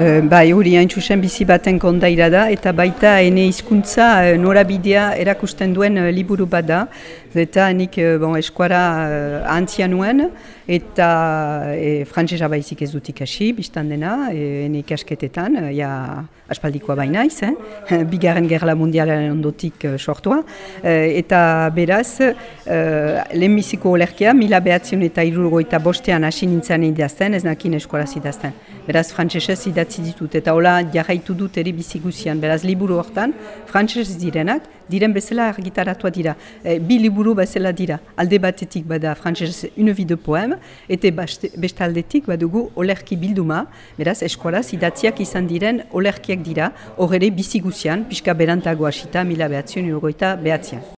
Uh, bai, hori hain txusen bizi baten kondaira da, eta baita ene hizkuntza uh, norabidea erakusten duen uh, liburu bat da. Eta nik bon, eskuara antzia nuen, eta e, frantzesa baizik ez dut ikasi, biztan dena, e, ene ikasketetan, ja, aspaldikoa baina iz, eh? bigarren gerla mundialaren ondotik sortua. eta beraz, uh, lehenbiziko olerkia, mila behatzen eta irurgoita bostean hasi nintzen idazten, ez nakin eskuara zidazten. Beraz, frantzesez idatzi ditut, eta hola jarraitu dut ere biziguzian. Beraz, liburu hortan, frantzesez direnak, diren bezala argitaratua dira. E, bi liburu bezala dira. Alde batetik bada frantzesez une de poem, eta beste aldetik badugu olerki bilduma, beraz, eskualaz idatziak izan diren olerkiak dira, hor ere biziguzian, pixka berantago hasita, mila behatzion, behatzian.